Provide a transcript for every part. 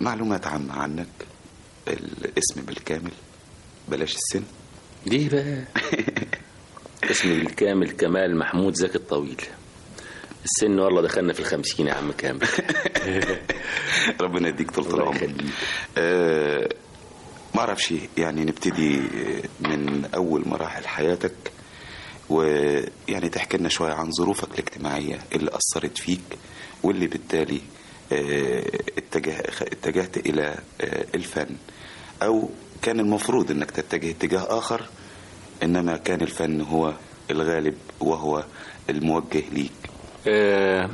معلومات عامة عنك. الاسم بالكامل. بلاش السن. ليه بقى؟ اسمي بالكامل كمال محمود زكي الطويل. السن والله دخلنا في الخمسين يا عم كامل. ربنا يديك طول العمر. آه ما أعرفش يعني نبتدي من أول مراحل حياتك ويعني تحكي لنا شوية عن ظروفك الاجتماعية اللي أثرت فيك واللي بالتالي اتجهت إلى آه، الفن. أو كان المفروض إنك تتجه اتجاه آخر إنما كان الفن هو الغالب وهو الموجه ليك. آه،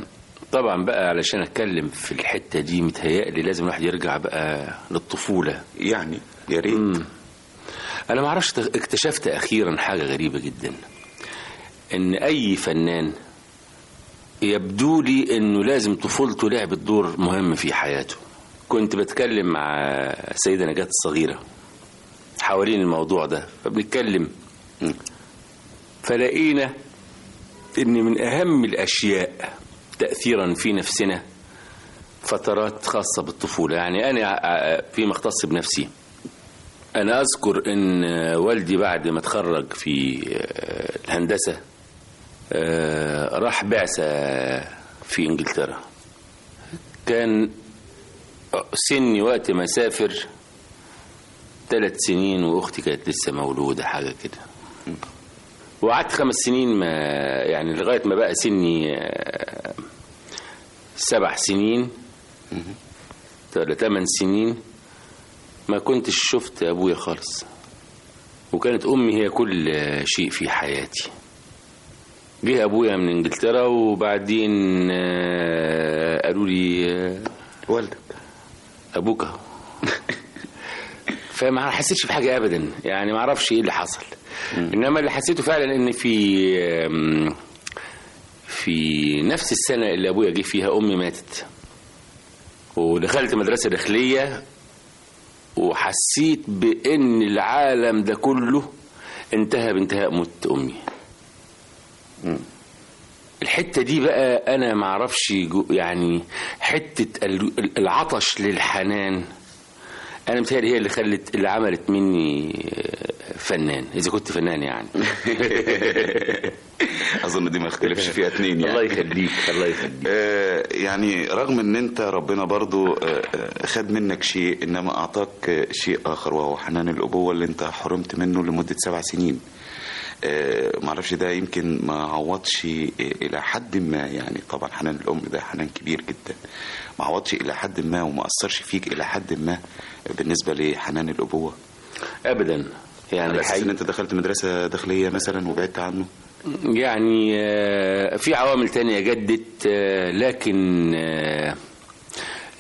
طبعا بقى علشان أتكلم في الحتة دي متهيألي لازم الواحد يرجع بقى للطفولة. يعني يا ريت. أنا ما أعرفش اكتشفت أخيرا حاجة غريبة جدا. إن أي فنان يبدو لي إنه لازم طفولته لعبت دور مهم في حياته كنت بتكلم مع سيدة نجاة الصغيرة حوالين الموضوع ده فبنتكلم. فلقينا إن من أهم الأشياء تاثيرا في نفسنا فترات خاصة بالطفولة يعني أنا فيما اختص بنفسي أنا أذكر إن والدي بعد ما اتخرج في الهندسة راح بعثه في إنجلترا. كان سني وقت ما سافر ثلاث سنين وأختي كانت لسه مولودة حاجة كده. وقعدت خمس سنين ما يعني لغاية ما بقى سني آه، سبع سنين ولا ثمان سنين. ما كنتش شفت أبويا خالص. وكانت أمي هي كل شيء في حياتي. جه أبويا من إنجلترا وبعدين آه، قالوا لي آه، والدك. أبوك. اهو فما حسيتش بحاجة ابدا يعني ما أعرفش إيه اللي حصل. إنما اللي حسيته فعلا إن في في نفس السنة اللي أبويا جه فيها أمي ماتت. ودخلت مدرسة داخلية وحسيت بإن العالم ده كله انتهى بانتهاء موت أمي. الحتة دي بقى أنا ما أعرفش جو- يعني ال- العطش للحنان أنا متهيألي هي اللي خلت اللي عملت مني آه، فنان إذا كنت فنان يعني. أظن دي ما اختلفش فيها اتنين يعني. الله يخليك الله يخليك. آه، يعني رغم إن أنت ربنا برضو آه، آه، خد منك شيء إنما أعطاك آه، شيء آخر وهو حنان الأبوة اللي أنت حرمت منه لمدة سبع سنين. معرفش ده يمكن ما عوضش آه، إلى حد ما يعني. طبعا حنان الأم ده حنان كبير جدا. ما عوضش إلى حد ما وما أثرش فيك إلى حد ما بالنسبة لحنان الأبوة. ابدا. يعني على أساس إن أنت دخلت مدرسة داخلية مثلا وبعدت عنه؟ يعني آه، في عوامل تانية جدت آه، لكن آه،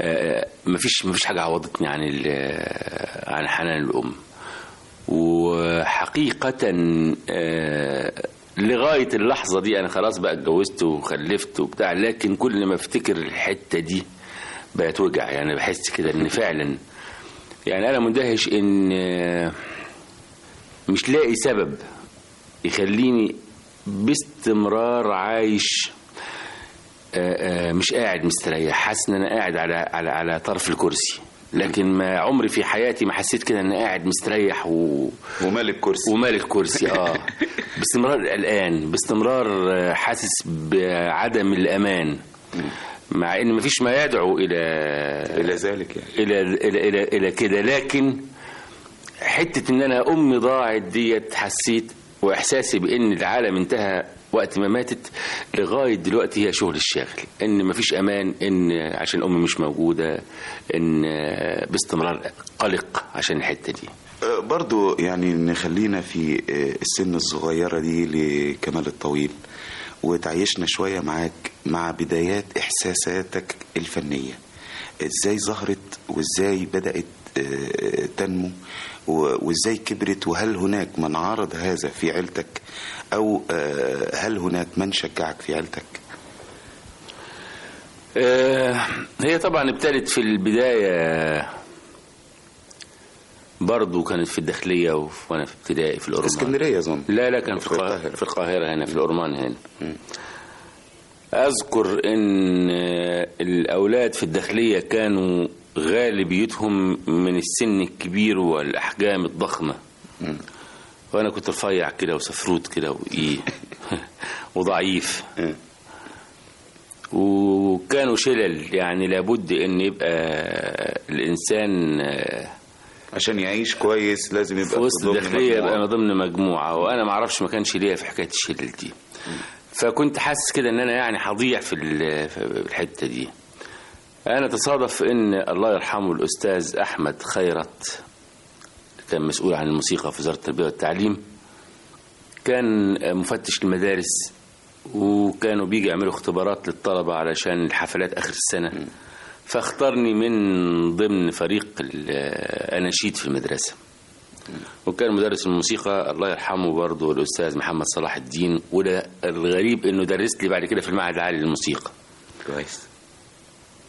آه، مفيش مفيش حاجة عوضتني عن آه، عن حنان الأم. وحقيقة آه، لغاية اللحظة دي أنا خلاص بقى اتجوزت وخلفت وبتاع لكن كل ما أفتكر الحتة دي بقت وجع يعني بحس كده إن فعلا يعني أنا مندهش إن آه، مش لاقي سبب يخليني باستمرار عايش آه، مش قاعد مستريح حاسس إن أنا قاعد على على على طرف الكرسي. لكن ما عمري في حياتي ما حسيت كده ان قاعد مستريح و... ومالك كرسي ومال الكرسي آه. باستمرار قلقان باستمرار آه، حاسس بعدم الأمان. مع إن مفيش ما يدعو إلى إلى ذلك يعني. إلى إلى إلى, إلى كده. لكن حتة إن أنا أمي ضاعت ديت حسيت وإحساسي بإن العالم انتهى وقت ما ماتت لغاية دلوقتي هي شغل الشاغل. إن مفيش أمان إن عشان أمي مش موجودة إن باستمرار قلق عشان الحتة دي. آه، برضو يعني نخلينا في آه، السن الصغيرة دي لكمال الطويل وتعيشنا شوية معاك مع بدايات إحساساتك الفنية. إزاي ظهرت وإزاي بدأت آه، تنمو وإزاي كبرت وهل هناك من عارض هذا في عيلتك أو آه، هل هناك من شجعك في عيلتك؟ آه، هي طبعا ابتدت في البداية برضو كانت في الداخلية وف- وأنا في ابتدائي في الأورمان. اسكندرية أظن. لا لا كان في القاهرة. في القاهرة هنا في الأورمان هنا. أذكر إن آه، الأولاد في الداخلية كانوا غالبيتهم من السن الكبير والأحجام الضخمة. وأنا كنت رفيع كده وسفروت كده وإيه وضعيف. مم. وكانوا شلل يعني لابد إن يبقى الإنسان آه، عشان يعيش كويس لازم يبقى في وسط ضمن الداخليه. يبقى من ضمن مجموعة. وأنا ما أعرفش ما كانش ليا في حكاية الشلل دي. فكنت حاسس كده إن أنا يعني هضيع في الحتة دي. أنا تصادف إن الله يرحمه الأستاذ أحمد خيرت. كان مسؤول عن الموسيقى في وزارة التربية والتعليم. كان مفتش المدارس وكانوا بيجي يعملوا اختبارات للطلبة علشان الحفلات آخر السنة. فاختارني من ضمن فريق الأناشيد في المدرسة. وكان مدرس الموسيقى الله يرحمه برضه الأستاذ محمد صلاح الدين. وده الغريب إنه درس لي بعد كده في المعهد العالي للموسيقى. كويس.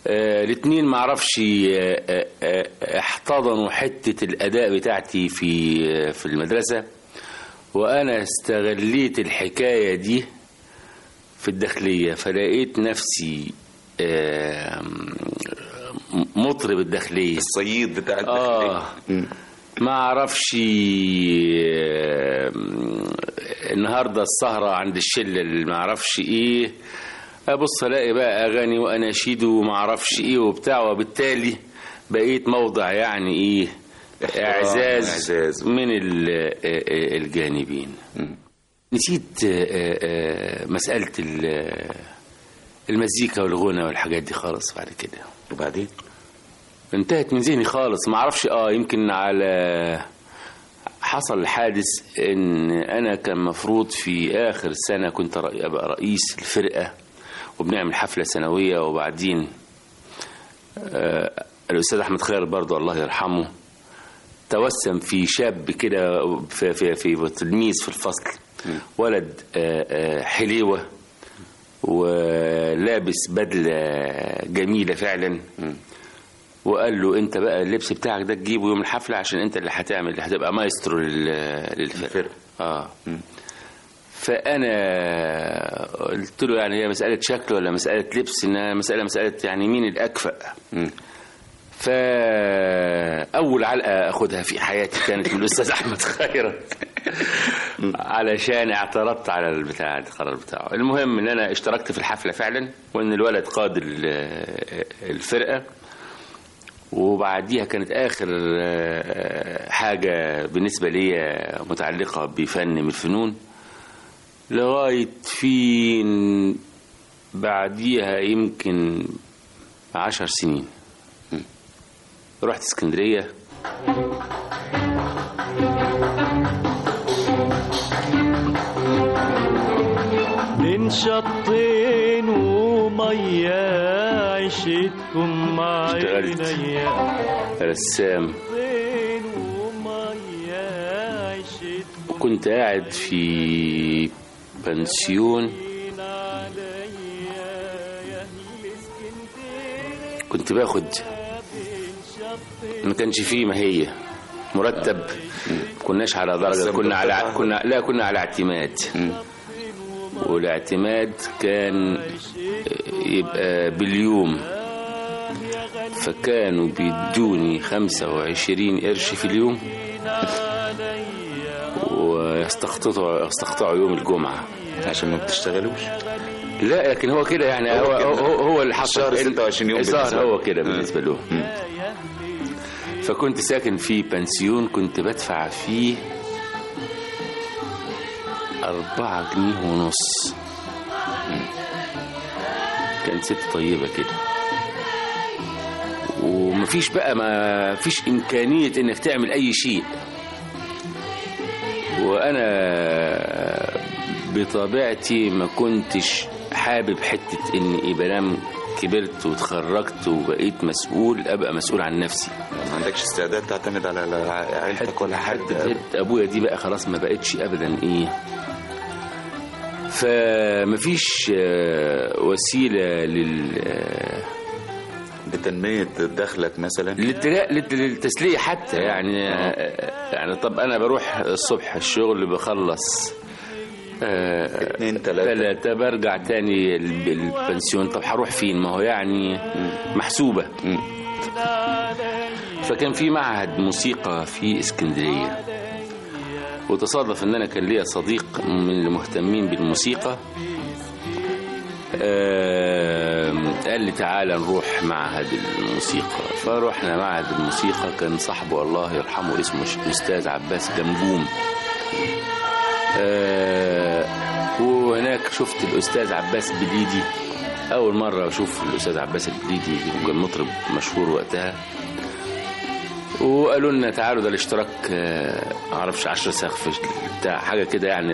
الاثنين ما أعرفش آه، آه، آه، احتضنوا حتة الأداء بتاعتي في آه، في المدرسة وأنا استغليت الحكاية دي في الداخلية فلقيت نفسي آه، مطرب الداخلية الصيد بتاع آه الداخلية. مم. ما أعرفش آه، النهارده السهرة عند الشلة اللي ما أعرفش إيه أبص ألاقي بقى أغاني واناشيد وما أعرفش إيه وبتاع وبالتالي بقيت موضع يعني إيه إعزاز وإعزاز. من آه، آه، الجانبين. نسيت آه، مسألة ال- المزيكا والغنى والحاجات دي خالص بعد كده. وبعدين؟ انتهت من ذهني خالص. ما أعرفش آه يمكن على حصل حادث إن أنا كان مفروض في آخر السنة كنت أبقى رئيس الفرقة. وبنعمل حفلة سنوية وبعدين آه الأستاذ أحمد خير برضو الله يرحمه توسم في شاب كده في, في, في تلميذ في الفصل ولد آه، آه، حليوة ولابس بدلة جميلة فعلا. وقال له أنت بقى اللبس بتاعك ده تجيبه يوم الحفلة عشان أنت اللي هتعمل اللي هتبقى مايسترو لل- للفرقة. آه. فأنا قلت له يعني هي مسألة شكل ولا مسألة لبس؟ إنها مساله مسألة يعني مين الأكفأ. فأول علقة اخدها في حياتي كانت من الأستاذ أحمد خيرت. علشان اعترضت على البتاع القرار بتاعه. المهم إن أنا اشتركت في الحفلة فعلا وإن الولد قاد ال- الفرقة. وبعديها كانت آخر آه، حاجة بالنسبة لي متعلقة بفن من الفنون. لغاية فين بعديها يمكن عشر سنين. رحت اسكندرية. بين شطين ومية عشتكم مع. عينيا رسام. كنت قاعد في بنسيون كنت باخد ما كانش فيه ما هي مرتب. ما كناش على درجة كنا على. كنا لا كنا على اعتماد. والاعتماد كان يبقى باليوم. فكانوا بيدوني 25 قرش في اليوم. ويستقطعوا يستقطعوا يوم الجمعة. عشان ما بتشتغلوش؟ لا لكن هو كده يعني هو هو كده. هو, هو اللي حصل. الشهر 26 يوم الظاهر. هو كده بالنسبة له. فكنت ساكن في بنسيون كنت بدفع فيه أربعة جنيه ونص. كانت ست طيبة كده. ومفيش بقى ما فيش إمكانية إنك تعمل أي شيء. وأنا بطبيعتي ما كنتش حابب حتة يبقى أنا كبرت وتخرجت وبقيت مسؤول أبقى مسؤول عن نفسي. ما عندكش استعداد تعتمد على عيلتك ولا حد؟ بقيت أبويا دي بقى خلاص ما بقتش ابدا إيه. فمفيش آه، وسيلة لل آه، بتنمية دخلك مثلا؟ للتلا- للت- للتسلية حتى يعني آه، يعني طب أنا بروح الصبح الشغل بخلص آه، اتنين تلاتة ثلاثة برجع تاني الب- البنسيون طب هروح فين؟ ما هو يعني محسوبة. فكان في معهد موسيقى في اسكندرية. وتصادف إن أنا كان ليا صديق من المهتمين بالموسيقى. آم، قال لي تعالى نروح معهد الموسيقى. فروحنا معهد الموسيقى. كان صاحبه الله يرحمه اسمه الاستاذ عباس جنبوم. آه، وهناك شفت الأستاذ عباس بليدي أول مرة أشوف الأستاذ عباس البليدي كان مطرب مشهور وقتها. وقالوا لنا تعالوا ده الاشتراك آه، معرفش 10 سقف بتاع حاجة كده يعني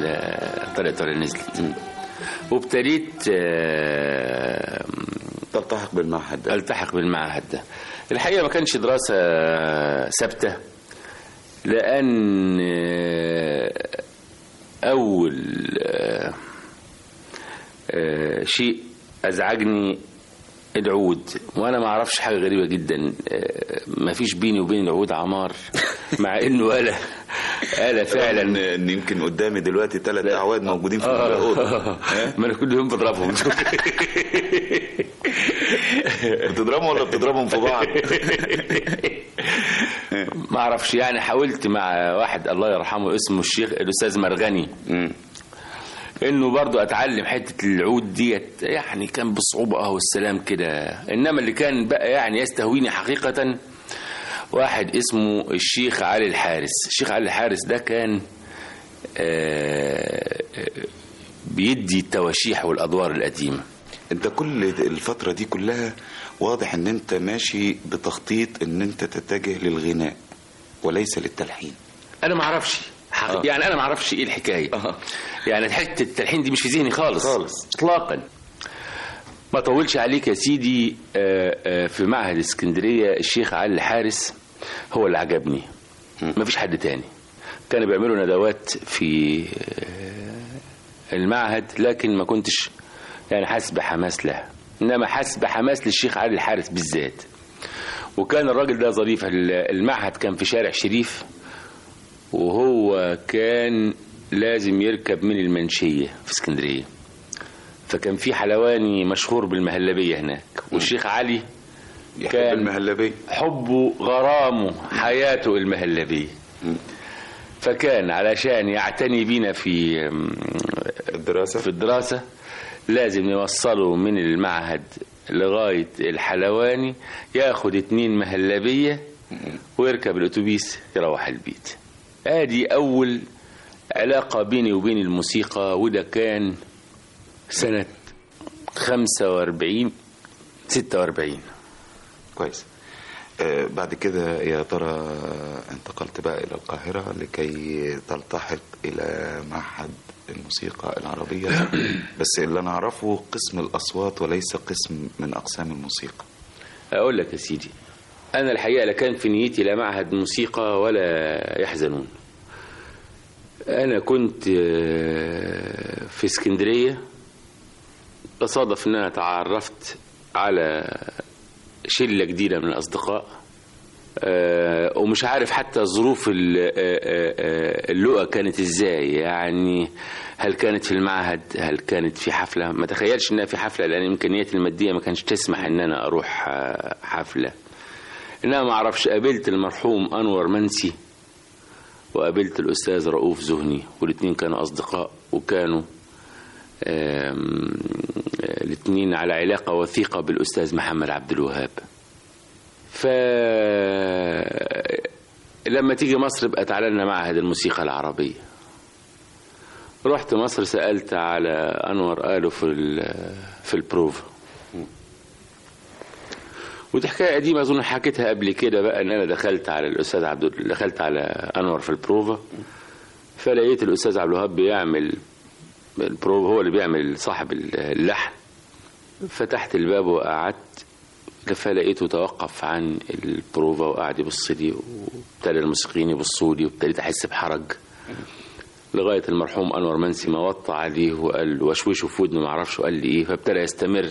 طلعت ولا نزلت وابتديت آه، تلتحق بالمعهد ده. ألتحق بالمعهد ده. الحقيقة ما كانش دراسة ثابتة لأن أول آه، آه، شيء أزعجني العود. وأنا ما أعرفش حاجة غريبة جدا. آه، ما فيش بيني وبين العود عمار. مع إنه آلة آلة فعلا. ان يمكن قدامي دلوقتي ثلاث أعواد موجودين في الأوضة. ما أنا كل يوم بضربهم. بتضربهم ولا بتضربهم في بعض؟ ما أعرفش. يعني حاولت مع واحد الله يرحمه اسمه الشيخ الأستاذ مرغني. إنه برضو أتعلم حتة العود ديت. يعني كان بصعوبة آه والسلام كده. إنما اللي كان بقى يعني يستهويني حقيقة واحد اسمه الشيخ علي الحارس. الشيخ علي الحارس ده كان آه، بيدي التواشيح والأدوار القديمة. أنت كل الفترة دي كلها واضح إن أنت ماشي بتخطيط إن أنت تتجه للغناء وليس للتلحين. أنا ما أعرفش. حق... آه. يعني أنا ما أعرفش إيه الحكاية. آه. يعني حتة التلحين دي مش في ذهني خالص. خالص. اطلاقا. ما طولش عليك يا سيدي آه، آه، في معهد اسكندرية الشيخ علي الحارس هو اللي عجبني. ما فيش حد تاني. كانوا بيعملوا ندوات في آه، المعهد لكن ما كنتش يعني حاسس بحماس لها إنما حاسس بحماس للشيخ علي الحارس بالذات. وكان الراجل ده ظريف. المعهد كان في شارع شريف. وهو كان لازم يركب من المنشية في اسكندرية. فكان في حلواني مشهور بالمهلبية هناك. والشيخ علي كان المهلبية. حبه غرامه حياته المهلبية. فكان علشان يعتني بينا في الدراسة؟ في الدراسة لازم يوصله من المعهد لغاية الحلواني ياخد اتنين مهلبية ويركب الأتوبيس يروح البيت. آدي أول علاقة بيني وبين الموسيقى وده كان سنة 45 46 كويس. آه بعد كده يا ترى انتقلت بقى إلى القاهرة لكي تلتحق إلى معهد الموسيقى العربية. بس اللي أنا أعرفه قسم الأصوات وليس قسم من أقسام الموسيقى. أقول لك يا سيدي أنا الحقيقة لا كان في نيتي لا معهد موسيقى ولا يحزنون. أنا كنت آه، في اسكندرية تصادف أن أنا تعرفت على شلة جديدة من الأصدقاء آه، ومش عارف حتى ظروف ال- آه، كانت إزاي. يعني هل كانت في المعهد؟ هل كانت في حفلة؟ ما تخيلش إنها في حفلة لأن إمكانياتي المادية ما كانش تسمح إن أنا أروح آه، حفلة انما ما أعرفش. قابلت المرحوم أنور منسي وقابلت الأستاذ رؤوف زهني والاثنين كانوا أصدقاء وكانوا آم، الاثنين على علاقة وثيقة بالأستاذ محمد عبد الوهاب. ف لما تيجي مصر بقى تعالى لنا معهد الموسيقى العربية. رحت مصر سألت على أنور قالوا في في البروفا. ودي حكاية قديمة أظن حكيتها قبل كده بقى إن أنا دخلت على الأستاذ عبد دخلت على أنور في البروفا فلقيت الأستاذ عبد الوهاب بيعمل البروفا هو اللي بيعمل صاحب اللحن. فتحت الباب وقعدت فلقيته توقف عن البروفا وقعد يبص لي وابتدى الموسيقيين يبصوا لي وابتديت أحس بحرج. لغاية المرحوم أنور منسي ما وطى عليه وقال وشوشه في ودنه ما أعرفش وقال لي إيه فابتدى يستمر.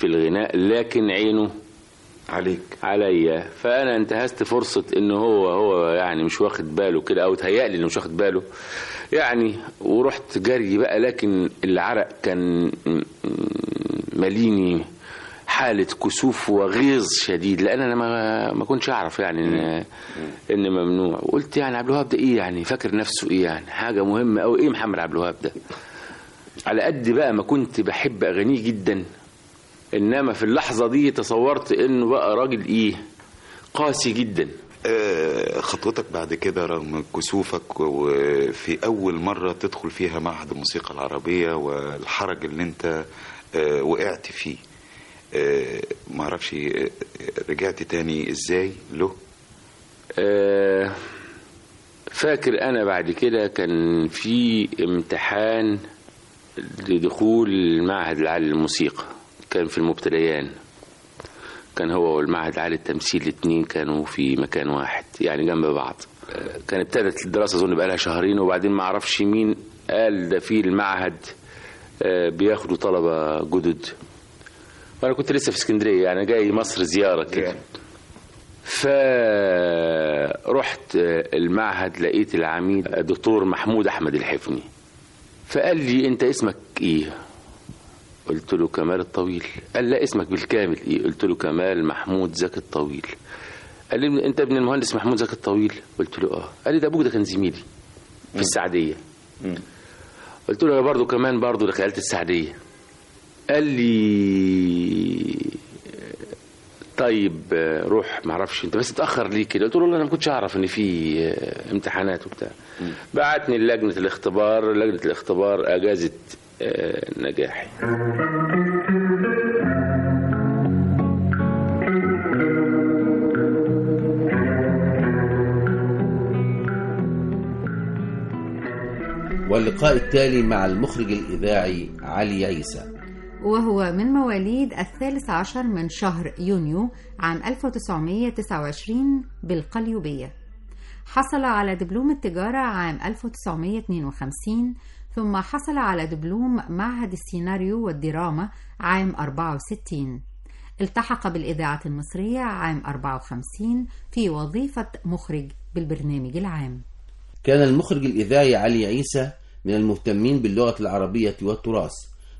في الغناء لكن عينه عليك. عليا. فأنا انتهزت فرصة ان هو هو يعني مش واخد باله كده أو تهيألي إنه مش واخد باله. يعني ورحت جري بقى لكن العرق كان م- م- ماليني حالة كسوف وغيظ شديد لأن أنا ما ما كنتش أعرف يعني إن, إن ممنوع. وقلت يعني عبد الوهاب ده إيه يعني؟ فاكر نفسه إيه يعني؟ حاجة مهمة أو إيه محمد عبد الوهاب ده؟ على قد بقى ما كنت بحب أغانيه جدا إنما في اللحظة دي تصورت إنه بقى راجل إيه؟ قاسي جدا. آه، خطوتك بعد كده رغم كسوفك وفي أول مرة تدخل فيها معهد الموسيقى العربية والحرج اللي أنت آه، وقعت فيه. آه، معرفش آه، رجعت تاني إزاي له؟ فاكر أنا بعد كده كان في امتحان لدخول المعهد العالي للموسيقى كان في المبتديان كان هو والمعهد العالي للتمثيل الاثنين كانوا في مكان واحد يعني جنب بعض. آه، كان ابتدت الدراسة أظن بقى لها شهرين وبعدين ما أعرفش مين قال ده في المعهد آه، بياخدوا طلبة جدد. وأنا كنت لسه في اسكندرية يعني جاي مصر زيارة كده. فرحت المعهد لقيت العميد الدكتور محمود أحمد الحفني. فقال لي أنت اسمك إيه؟ قلت له كمال الطويل. قال لا اسمك بالكامل. إيه؟ قلت له كمال محمود زكي الطويل. قال لي أنت ابن المهندس محمود زكي الطويل؟ قلت له آه. قال لي ده أبوك ده كان زميلي في السعدية. قلت له أنا برضه كمان برضه دخلت السعدية. قال لي طيب روح معرفش أنت بس اتأخر ليه كده؟ قلت له والله أنا ما كنتش أعرف إن في آه، امتحانات وبتاع. بعتني لجنة الاختبار. لجنة الاختبار اجازت نجاحي. واللقاء التالي مع المخرج الإذاعي علي عيسى. وهو من مواليد الثالث عشر من شهر يونيو عام 1929 بالقليوبية. حصل على دبلوم التجارة عام 1952 ثم حصل على دبلوم معهد السيناريو والدراما عام 64 التحق بالإذاعة المصرية عام 54 في وظيفة مخرج بالبرنامج العام. كان المخرج الإذاعي علي عيسى من المهتمين باللغة العربية والتراث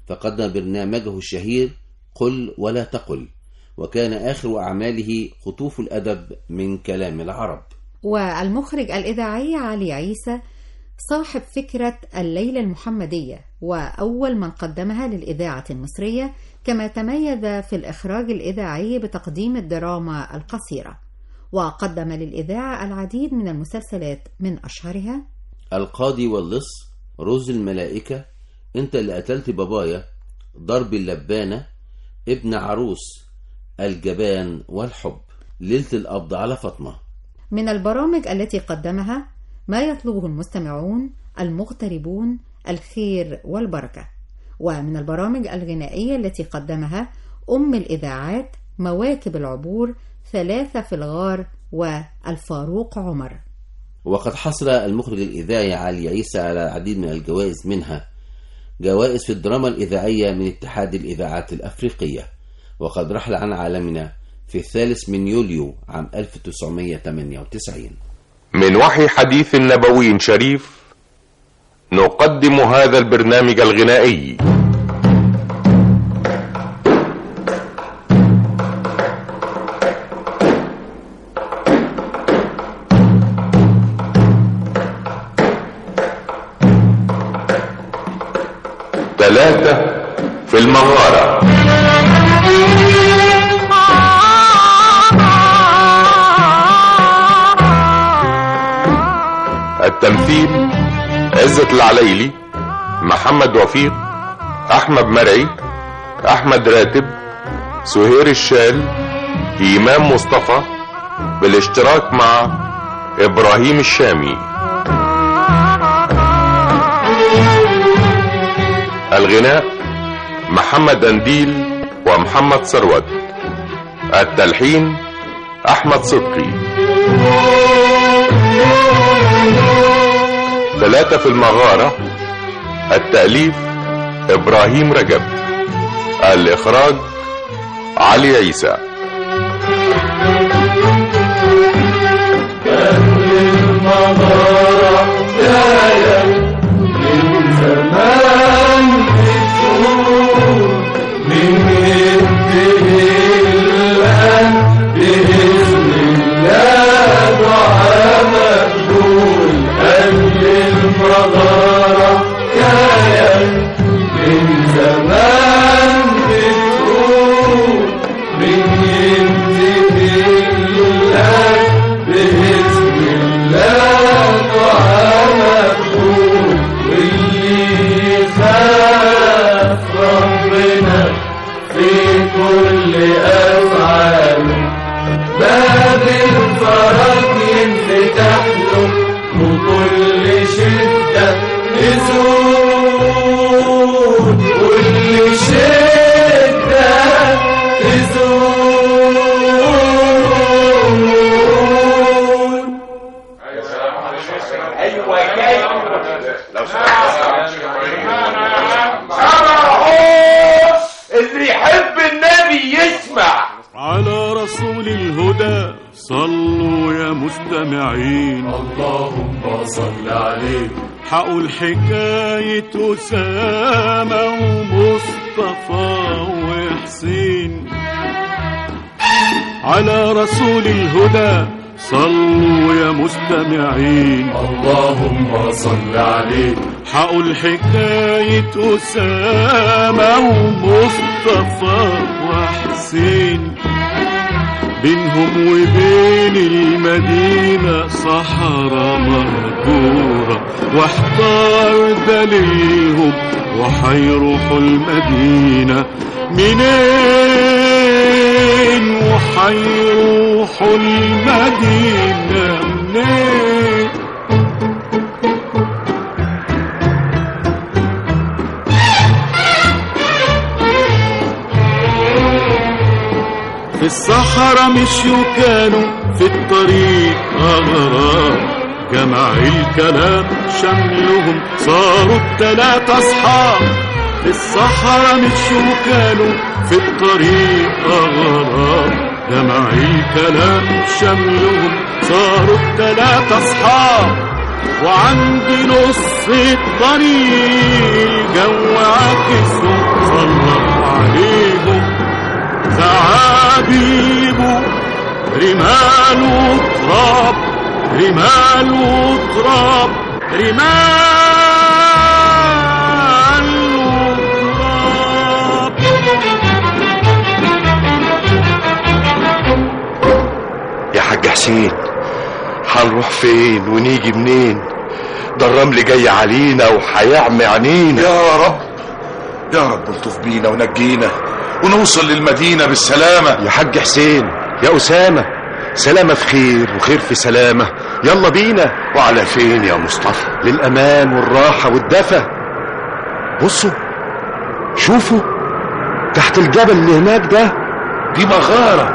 فقدم برنامجه الشهير قل ولا تقل وكان آخر أعماله خطوف الأدب من كلام العرب. والمخرج الإذاعي علي عيسى صاحب فكرة الليلة المحمدية وأول من قدمها للإذاعة المصرية كما تميز في الإخراج الإذاعي بتقديم الدراما القصيرة. وقدم للإذاعة العديد من المسلسلات من أشهرها القاضي واللص رز الملائكة انت اللي قتلت بابايا ضرب اللبانة ابن عروس الجبان والحب. ليلة القبض على فاطمة. من البرامج التي قدمها ما يطلبه المستمعون المغتربون الخير والبركة. ومن البرامج الغنائية التي قدمها أم الإذاعات مواكب العبور ثلاثة في الغار والفاروق عمر. وقد حصل المخرج الإذاعي علي عيسى على العديد من الجوائز منها جوائز في الدراما الإذاعية من اتحاد الإذاعات الأفريقية وقد رحل عن عالمنا في الثالث من يوليو عام 1998 من وحي حديث نبوي شريف نقدم هذا البرنامج الغنائي. محمد وفيق أحمد مرعي أحمد راتب سهير الشال ايمان مصطفى بالاشتراك مع إبراهيم الشامي. الغناء محمد أنديل ومحمد ثروت. التلحين أحمد صدقي. ثلاثة في المغارة التأليف إبراهيم رجب الإخراج علي عيسى. من الحكاية أسامة ومصطفى وحسين. على رسول الهدى صلوا يا مستمعين. اللهم صل عليه. حقوا الحكاية أسامة ومصطفى وحسين. بينهم وبين المدينة صحراء مهجورة واحتار دليلهم وحيروحوا المدينة. منين وحيروحوا المدينة؟ الصحراء مشيوا كانوا في الطريق. أغراب جمع الكلام شملهم صاروا التلاتة أصحاب. في الصحراء مشيوا كانوا في الطريق. أغراب جمع الكلام شملهم صاروا التلاتة أصحاب. وعند نص الطريق الجو عكسهم صلى عليهم زعابيب رمال وتراب رمال وتراب رمال وتراب يا حاج حسين هنروح فين ونيجي منين؟ ده الرمل جاي علينا وهيعمي عينينا يا رب يا رب الطف بينا ونجينا. ونوصل للمدينة بالسلامة. يا حاج حسين يا أسامة سلامة في خير وخير في سلامة. يلا بينا. وعلى فين يا مصطفى؟ للأمان والراحة والدفى. بصوا شوفوا تحت الجبل اللي هناك ده. دي مغارة.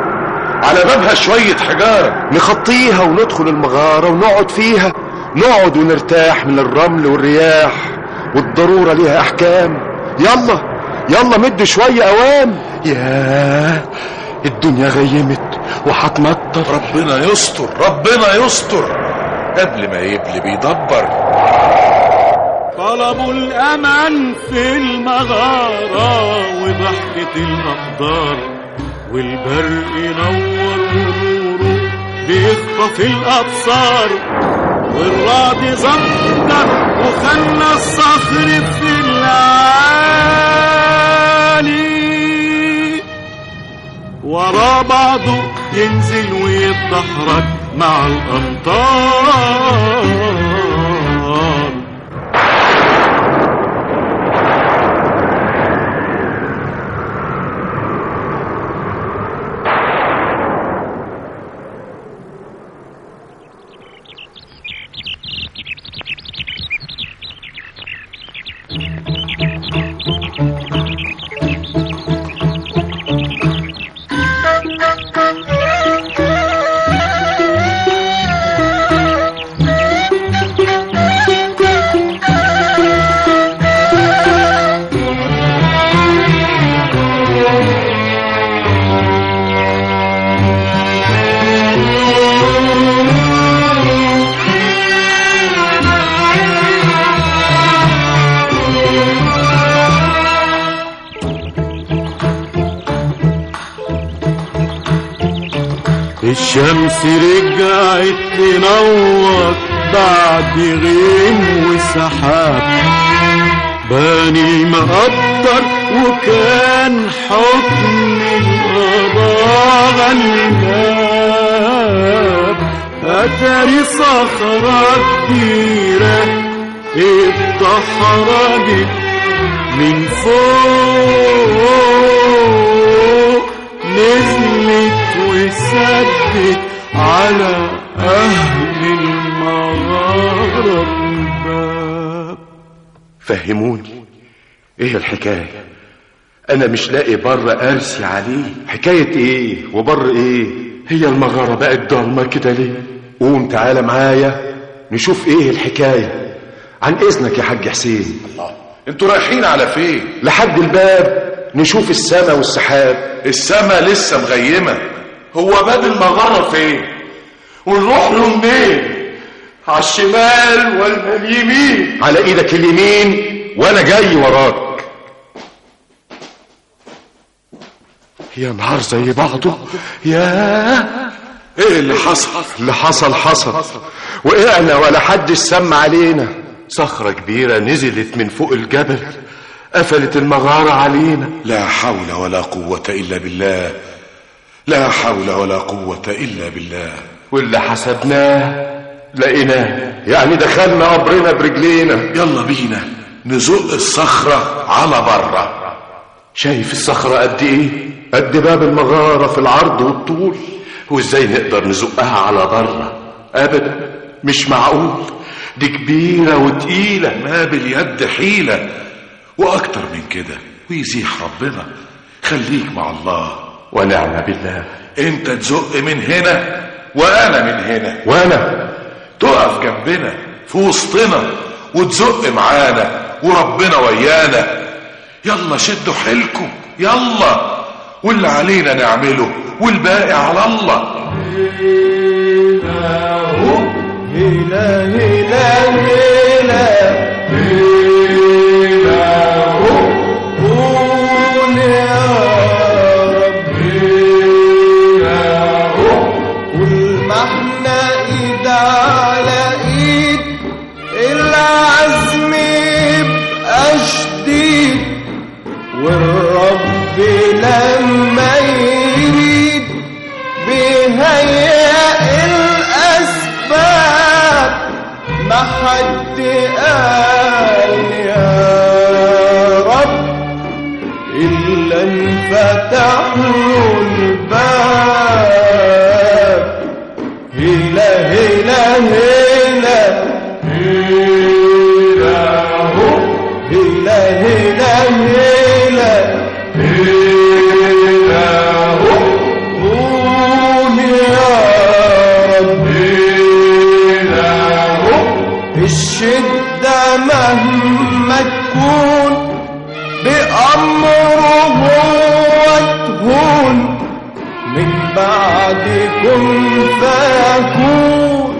على بابها شوية حجارة. نخطيها وندخل المغارة ونقعد فيها. نقعد ونرتاح من الرمل والرياح والضرورة ليها أحكام. يلا. يلا مد شوية أوام ياه الدنيا غيمت وهتمطر ربنا يستر ربنا يستر. قبل ما يبلي بيدبر. طلبوا الأمان في المغارة وضحكة الأقدار. والبرق نور ونوره بيخطف الأبصار. والرعد زمجر وخلى الصخر في العالي ورا بعضه ينزل ويتدحرج مع الأمطار. أتاري صخرة كبيرة اتدحرجت من فوق. نزلت وسدت على أهل المغارة الباب فهموني إيه الحكاية؟ أنا مش لاقي بر أرسي عليه. حكاية إيه وبر إيه؟ هي المغارة بقت ضلمة كده ليه؟ قوم تعالى معايا نشوف إيه الحكاية. عن إذنك يا حاج حسين. أنتوا رايحين على فين؟ لحد الباب نشوف السماء والسحاب. السما لسه مغيمة. هو باب المغارة فين؟ ونروح له منين؟ على الشمال ولا اليمين؟ على إيدك اليمين وأنا جاي وراك. يا نهار زي بعضه. يا إيه اللي حصل؟ اللي حصل حصل. وقعنا ولا حد سمع علينا؟ صخرة كبيرة نزلت من فوق الجبل قفلت المغارة علينا. لا حول ولا قوة إلا بالله. لا حول ولا قوة إلا بالله. واللي حسبناه لقيناه. يعني دخلنا قبرنا برجلينا. يلا بينا نزق الصخرة على بره شايف الصخرة قد إيه؟ قد باب المغارة في العرض والطول. وازاي نقدر نزقها على بره أبدا مش معقول. دي كبيرة وتقيلة ما باليد حيلة. وأكتر من كده ويزيح ربنا. خليك مع الله. ونعم بالله. أنت تزق من هنا وأنا من هنا. وأنا. تقف جنبنا في وسطنا وتزق معانا وربنا ويانا. يلا شدوا حيلكم. يلا. واللي علينا نعمله والباقي على الله. هلا هلا هلا قول له الباب هلا هلا هلا هلا هلا هلا هلا هلا قول يا الشدة مهما كن فيكون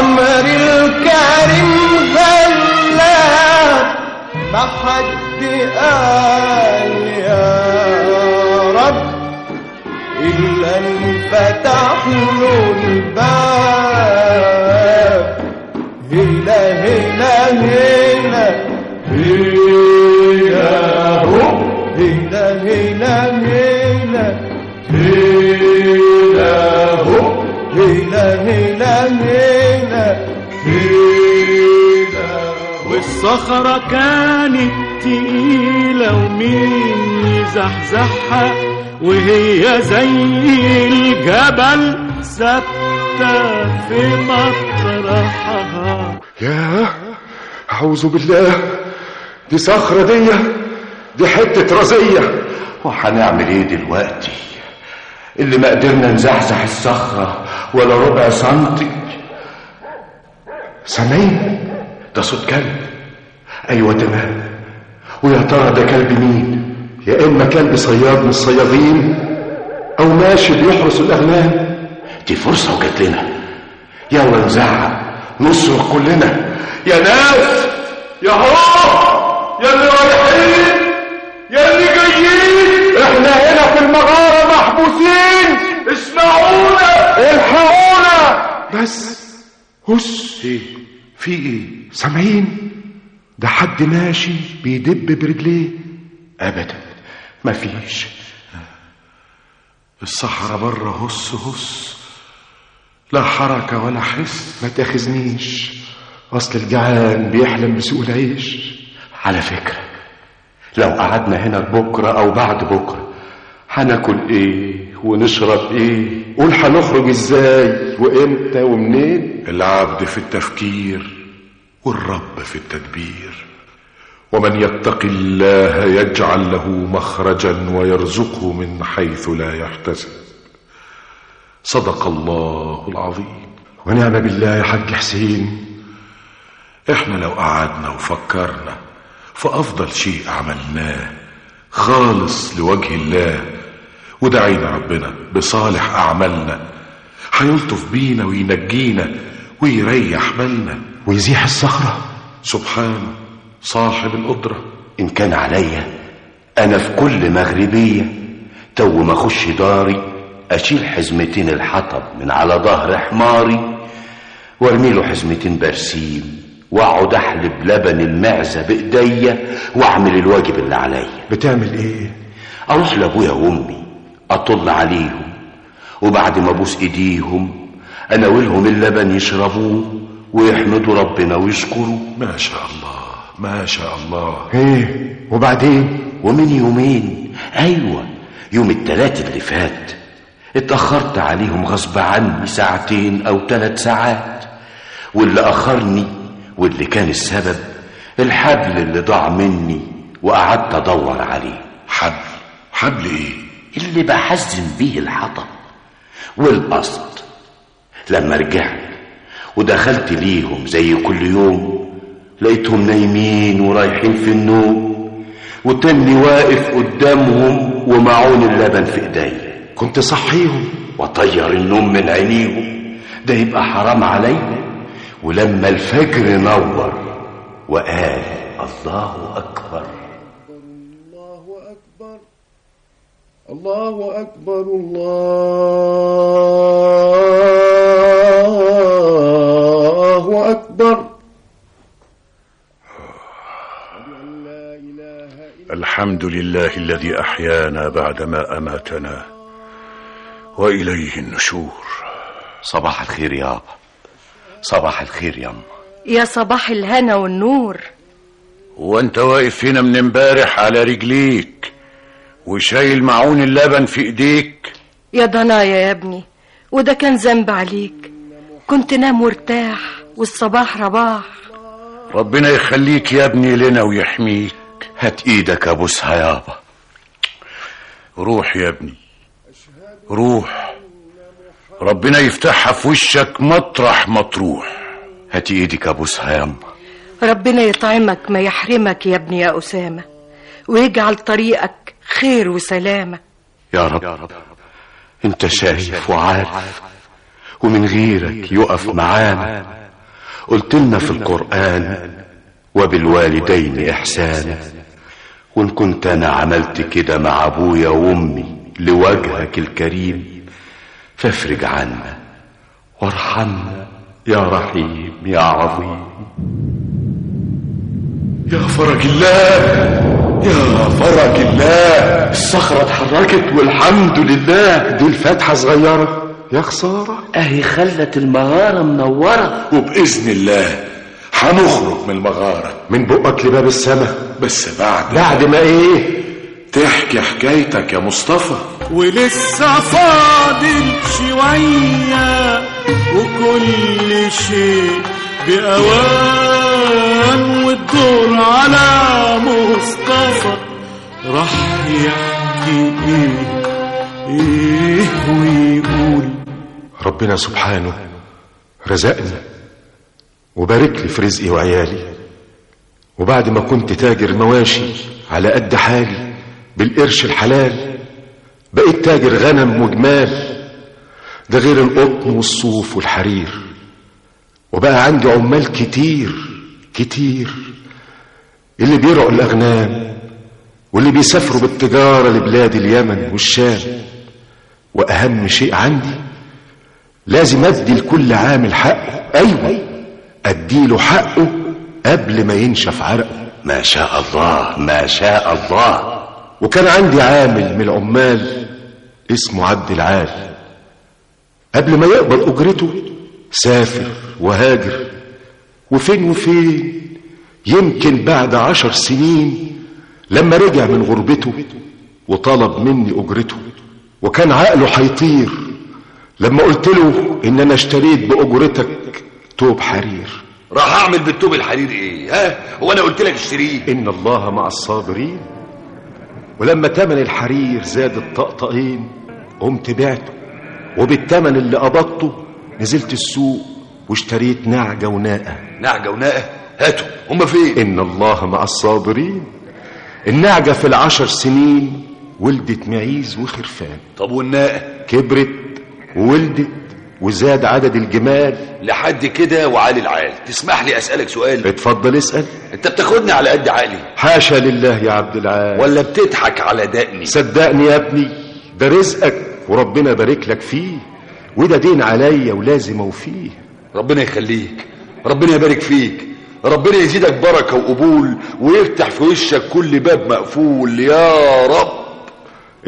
أمر الكريم غلاب ما حد قال يا رب إلا انفتح له الباب هلا هلا هلا هلا هلا هلا والصخرة كانت تقيلة ومين يزحزحها؟ وهي زي الجبل ثابتة في مطرحها. يا أعوذ بالله. دي صخرة دي دي حتة رزية. وهنعمل إيه دلوقتي؟ اللي ما قدرنا نزحزح الصخرة. ولا ربع سنتي. سامعين ده صوت كلب. أيوه تمام. ويا ترى ده كلب مين؟ يا إما كلب صياد من الصيادين أو ماشي بيحرس الأغنام. دي فرصة وجات لنا. يلا نزعق نصرخ كلنا. يا ناس يا هو يا اللي رايحين يا اللي جايين. إحنا هنا في المغارة محبوسين. اسمعونا. الحقونا. بس هس. إيه في إيه؟ سامعين؟ ده حد ماشي بيدب برجليه. ابدا. مفيش الصحراء بره هس هس. لا حركة ولا حس. ما تاخذنيش. أصل الجعان بيحلم بسوء العيش. على فكرة لو قعدنا هنا بكرة أو بعد بكرة هناكل إيه ونشرب إيه؟ قول هنخرج إزاي؟ وإمتى ومنين؟ العبد في التفكير والرب في التدبير. ومن يتق الله يجعل له مخرجا ويرزقه من حيث لا يحتسب. صدق الله العظيم. ونعم بالله يا حاج حسين. إحنا لو قعدنا وفكرنا في افضل شيء عملناه خالص لوجه الله ودعينا ربنا بصالح أعمالنا. هيلطف بينا وينجينا ويريح بالنا. ويزيح الصخرة. سبحانه صاحب القدرة. إن كان عليا أنا في كل مغربية تو ما أخش داري أشيل حزمتين الحطب من على ظهر حماري. وارمي له حزمتين برسيم وأقعد أحلب لبن المعزة بإيديا وأعمل الواجب اللي عليا. بتعمل إيه؟ أروح لأبويا وأمي اطل عليهم وبعد ما أبوس إيديهم أناولهم اللبن يشربوه ويحمدوا ربنا ويشكروا. ما شاء الله ما شاء الله. إيه وبعدين؟ ومن يومين؟ أيوه يوم التلات اللي فات. اتأخرت عليهم غصب عني ساعتين أو ثلاث ساعات. واللي أخرني واللي كان السبب الحبل اللي ضاع مني وقعدت أدور عليه. حبل حبل إيه؟ اللي بحزن بيه الحطب والقصد لما رجعت ودخلت ليهم زي كل يوم لقيتهم نايمين ورايحين في النوم وتاني واقف قدامهم ومعون اللبن في ايديا كنت صحيهم وطير النوم من عينيهم. ده يبقى حرام عليا ولما الفجر نور وقال الله أكبر. الله أكبر الله أكبر الحمد لله الذي أحيانا بعدما أماتنا وإليه النشور. صباح الخير يابا صباح الخير ياما يا صباح الهنا والنور. وأنت واقف هنا من امبارح على رجليك. وشايل معون اللبن في إيديك. يا ضنايا يا ابني وده كان ذنب عليك. كنت نام وارتاح والصباح رباح. ربنا يخليك يا ابني لنا ويحميك. هات إيدك ابوسها يابا روح يا ابني روح. ربنا يفتحها في وشك مطرح ما تروح هات إيدك ابوسها ياما ربنا يطعمك ما يحرمك يا ابني يا أسامة. ويجعل طريقك خير وسلامة. يا رب, يا رب. انت شايف وعارف ومن غيرك يقف معانا. قلت لنا في القرآن وبالوالدين إحسانا وإن كنت أنا عملت كده مع أبويا وأمي لوجهك الكريم فافرج عنا وارحمنا يا رحيم يا عظيم. يا فرج الله. يا فرج الله. الصخرة اتحركت والحمد لله. دي الفتحة صغيرة. يا خسارة. أهي خلت المغارة منورة. وبإذن الله هنخرج من المغارة. من بقك لباب السماء بس بعد بعد ما إيه؟ تحكي حكايتك يا مصطفى. ولسه فاضل شوية وكل شيء بأوان. والدور على مصطفى. راح يحكي إيه إيه ويقول. ربنا سبحانه رزقني وبارك لي في رزقي وعيالي. وبعد ما كنت تاجر مواشي على قد حالي بالقرش الحلال بقيت تاجر غنم وجمال. ده غير القطن والصوف والحرير. وبقى عندي عمال كتير كتير. اللي بيرعوا الأغنام واللي بيسافروا بالتجارة لبلاد اليمن والشام. وأهم شيء عندي لازم أدي لكل عامل حقه. أيوة أديله حقه قبل ما ينشف عرقه. ما شاء الله ما شاء الله. وكان عندي عامل من العمال اسمه عبد العال. قبل ما يقبض أجرته سافر وهاجر. وفين وفين؟ يمكن بعد عشر سنين لما رجع من غربته وطلب مني أجرته وكان عقله هيطير لما قلت له إن أنا اشتريت بأجرتك توب حرير. راح أعمل بالتوب الحرير إيه؟ ها؟ وأنا قلت لك اشتريه. إن الله مع الصابرين. ولما تمن الحرير زاد الطقطقين قمت بعته وبالتمن اللي قبضته نزلت السوق. واشتريت نعجة وناقة نعجة وناقة هاتوا هما فين؟ إن الله مع الصابرين. النعجة في العشر سنين ولدت معيز وخرفان. طب والناقة كبرت وولدت وزاد عدد الجمال. لحد كده وعالي العال. تسمح لي أسألك سؤال؟ اتفضل اسأل. أنت بتاخدني على قد عقلي. حاشا لله يا عبد العال. ولا بتضحك على دقني؟ صدقني يا ابني ده رزقك وربنا بارك لك فيه وده دين عليا ولازم أوفيه. ربنا يخليك ربنا يبارك فيك ربنا يزيدك بركة وقبول ويفتح في وشك كل باب مقفول. يا رب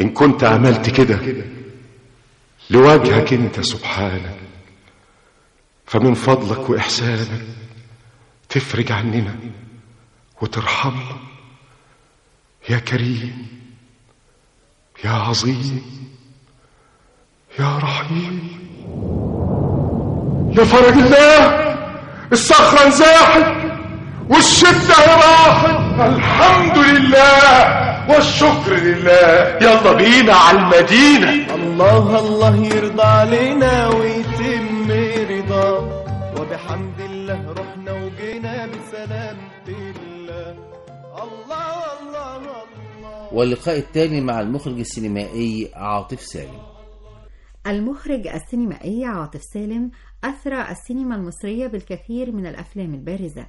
إن كنت عملت كده لوجهك أنت سبحانك فمن فضلك وإحسانك تفرج عننا وترحمنا. يا كريم يا عظيم يا رحيم. يا فرج الله الصخرة انزاحت والشدة راحت. الحمد لله والشكر لله. يلا بينا على المدينة. الله الله يرضى علينا ويتم رضاه وبحمد الله رحنا وجينا بسلامة الله. الله الله الله. واللقاء التالي مع المخرج السينمائي عاطف سالم. المخرج السينمائي عاطف سالم أثرى السينما المصرية بالكثير من الأفلام البارزة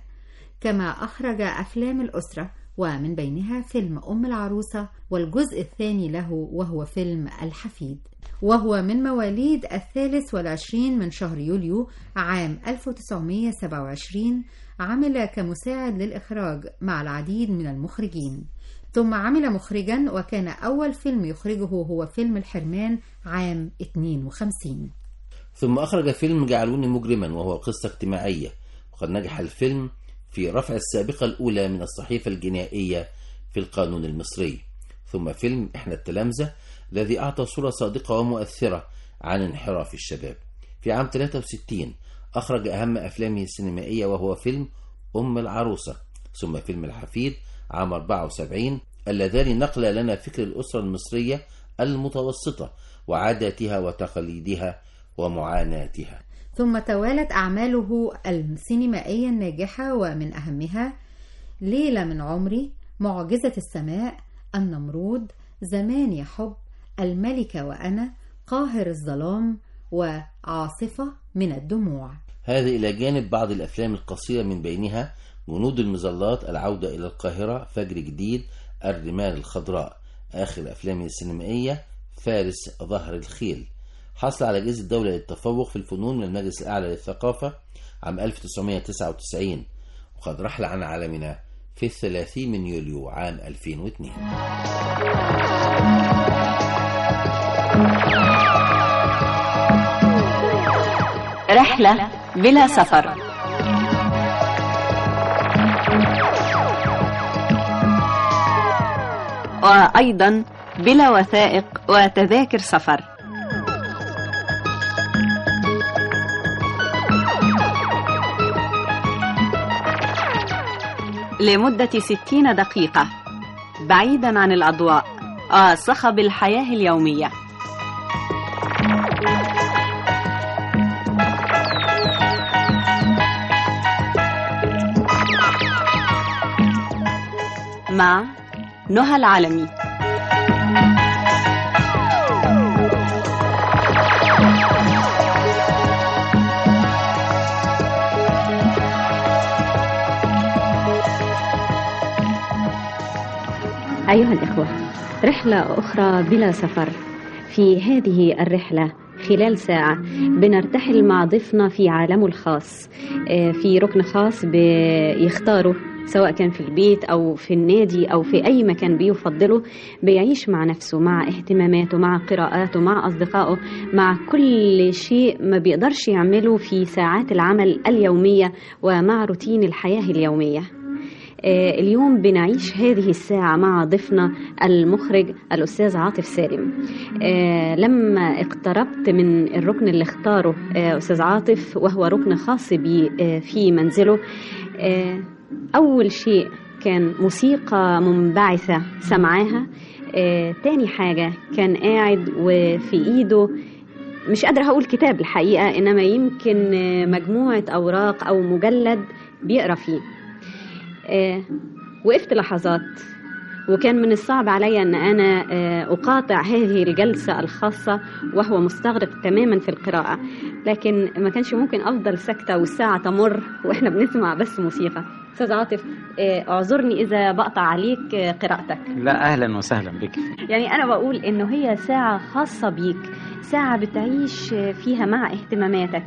كما أخرج أفلام الأسرة ومن بينها فيلم أم العروسة والجزء الثاني له وهو فيلم الحفيد. وهو من مواليد الثالث والعشرين من شهر يوليو عام 1927 عمل كمساعد للإخراج مع العديد من المخرجين. ثم عمل مخرجا وكان أول فيلم يخرجه هو فيلم الحرمان عام 52 ثم أخرج فيلم جعلوني مجرما وهو قصة اجتماعية. وقد نجح الفيلم في رفع السابقة الأولى من الصحيفة الجنائية في القانون المصري. ثم فيلم إحنا التلامذة الذي أعطى صورة صادقة ومؤثرة عن انحراف الشباب. في عام 63 أخرج أهم أفلامه السينمائية وهو فيلم أم العروسة. ثم فيلم الحفيد عام 74 اللذان نقلا لنا فكر الأسرة المصرية المتوسطة وعاداتها وتقاليدها ومعاناتها. ثم توالت أعماله السينمائية الناجحة ومن أهمها ليلة من عمري معجزة السماء النمرود زمان يا حب الملكة وأنا قاهر الظلام وعاصفة من الدموع. هذا إلى جانب بعض الأفلام القصيرة من بينها جنود المظلات العودة إلى القاهرة فجر جديد الرمال الخضراء آخر أفلامه السينمائية فارس ظهر الخيل حصل على جائزة الدولة للتفوق في الفنون من المجلس الأعلى للثقافة عام 1999 وقد رحل عن عالمنا في الثلاثين من يوليو عام 2002 رحلة بلا سفر. وأيضا بلا وثائق وتذاكر سفر. لمدة ستين دقيقة. بعيدا عن الأضواء. وصخب الحياة اليومية. مع نهى العالمي. أيها الإخوة رحلة أخرى بلا سفر. في هذه الرحلة خلال ساعة بنرتحل مع ضيفنا في عالمه الخاص آه، في ركن خاص بيختاره سواء كان في البيت أو في النادي أو في أي مكان بيفضله بيعيش مع نفسه مع اهتماماته مع قراءاته مع أصدقائه مع كل شيء ما بيقدرش يعمله في ساعات العمل اليومية ومع روتين الحياة اليومية. اليوم بنعيش هذه الساعة مع ضيفنا المخرج الأستاذ عاطف سالم. آه، لما اقتربت من الركن اللي اختاره آه، أستاذ عاطف وهو ركن خاص بي آه، في منزله. آه، أول شيء كان موسيقى منبعثة سمعاها. آه، تاني حاجة كان قاعد وفي إيده مش قادرة هقول كتاب الحقيقة إنما يمكن آه، مجموعة أوراق أو مجلد بيقرأ فيه. آه، وقفت لحظات. وكان من الصعب علي أن أنا آه، أقاطع هذه الجلسة الخاصة وهو مستغرق تماما في القراءة. لكن ما كانش ممكن أفضل ساكتة والساعة تمر وإحنا بنسمع بس موسيقى. أستاذ عاطف آه، أعذرني إذا بقطع عليك آه، قراءتك. لا أهلا وسهلا بك. يعني أنا بقول إنه هي ساعة خاصة بيك ساعة بتعيش فيها مع اهتماماتك.